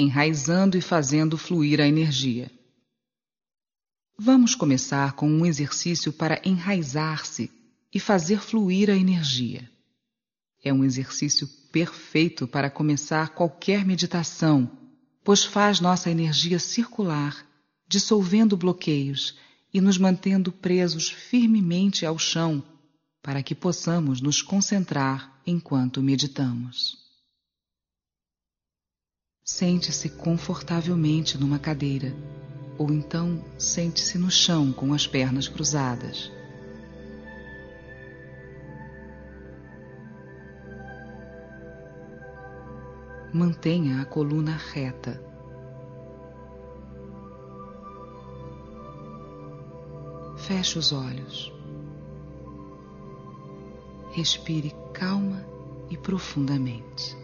enraizando e fazendo fluir a energia. Vamos começar com um exercício para enraizar-se e fazer fluir a energia. É um exercício perfeito para começar qualquer meditação, pois faz nossa energia circular, dissolvendo bloqueios e nos mantendo presos firmemente ao chão, para que possamos nos concentrar enquanto meditamos. Sente-se confortavelmente numa cadeira ou então sente-se no chão com as pernas cruzadas. Mantenha a coluna reta. Feche os olhos. Respire calma e profundamente.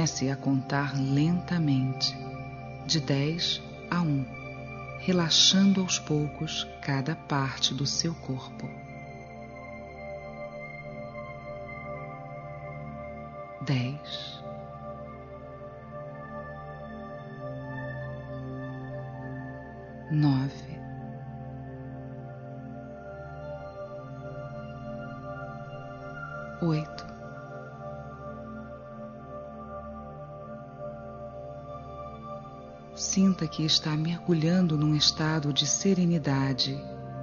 Comece a contar lentamente, de 10 a 1, relaxando aos poucos cada parte do seu corpo. Dez, nove, oito. Sinta que está mergulhando num estado de serenidade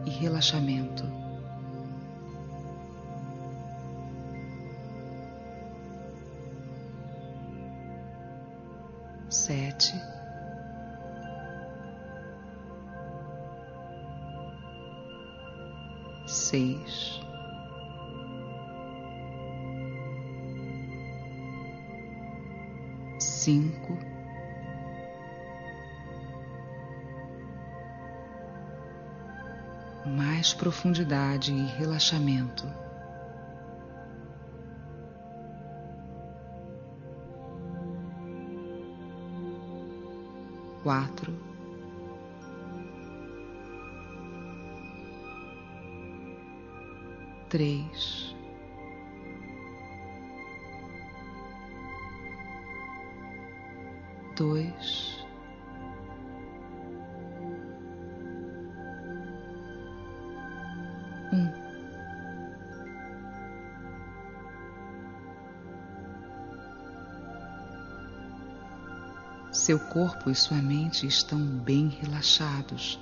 e relaxamento. Sete, seis, cinco. Mais profundidade e relaxamento. Quatro, três, dois. Seu corpo e sua mente estão bem relaxados,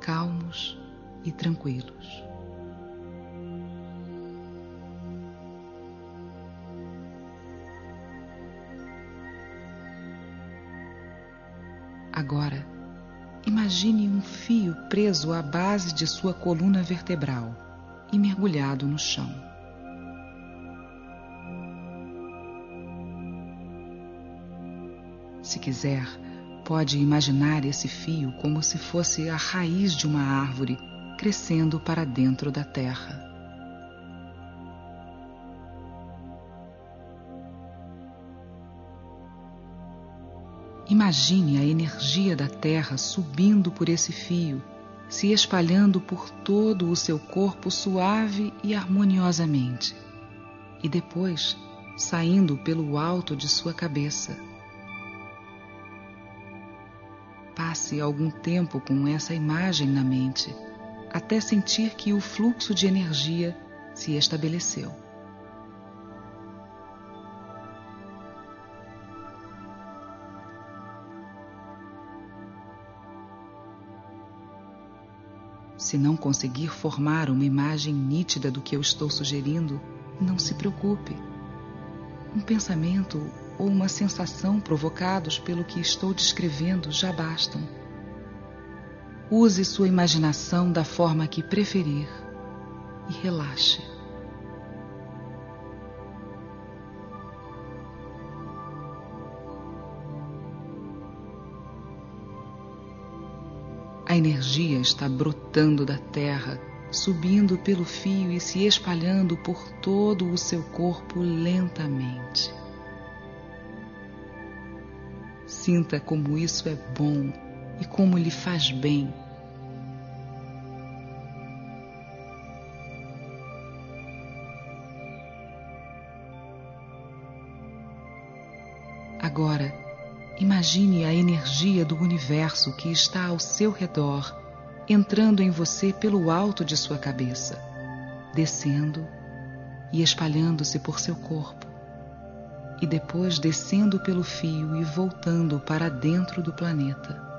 calmos e tranquilos. Agora, imagine um fio preso à base de sua coluna vertebral e mergulhado no chão. Se quiser, pode imaginar esse fio como se fosse a raiz de uma árvore crescendo para dentro da terra. Imagine a energia da terra subindo por esse fio, se espalhando por todo o seu corpo suave e harmoniosamente, e depois saindo pelo alto de sua cabeça Passe algum tempo com essa imagem na mente, até sentir que o fluxo de energia se estabeleceu. Se não conseguir formar uma imagem nítida do que eu estou sugerindo, não se preocupe. Um pensamento ou uma sensação provocados pelo que estou descrevendo já bastam. Use sua imaginação da forma que preferir e relaxe. A energia está brotando da terra, subindo pelo fio e se espalhando por todo o seu corpo lentamente. Sinta como isso é bom e como lhe faz bem. Agora, imagine a energia do universo que está ao seu redor, entrando em você pelo alto de sua cabeça, descendo e espalhando-se por seu corpo, e depois descendo pelo fio e voltando para dentro do planeta.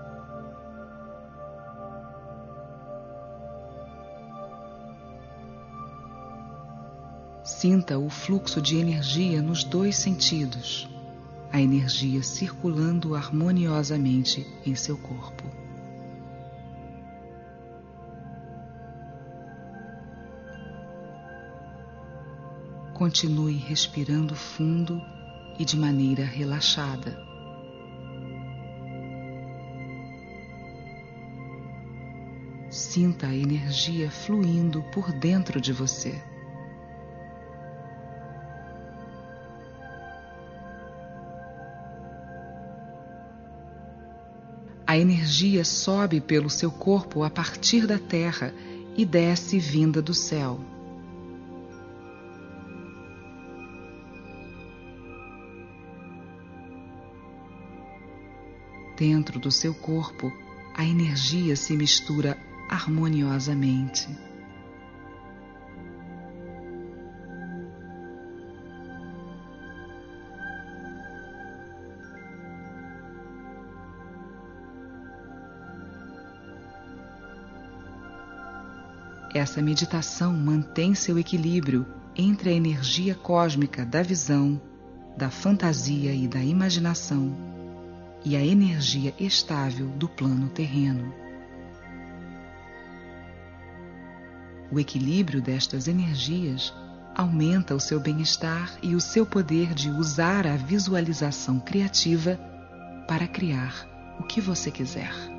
Sinta o fluxo de energia nos dois sentidos, a energia circulando harmoniosamente em seu corpo. Continue respirando fundo e de maneira relaxada. Sinta a energia fluindo por dentro de você. A energia sobe pelo seu corpo a partir da terra e desce vinda do céu. Dentro do seu corpo, a energia se mistura harmoniosamente. Essa meditação mantém seu equilíbrio entre a energia cósmica da visão, da fantasia e da imaginação e a energia estável do plano terreno. O equilíbrio destas energias aumenta o seu bem-estar e o seu poder de usar a visualização criativa para criar o que você quiser.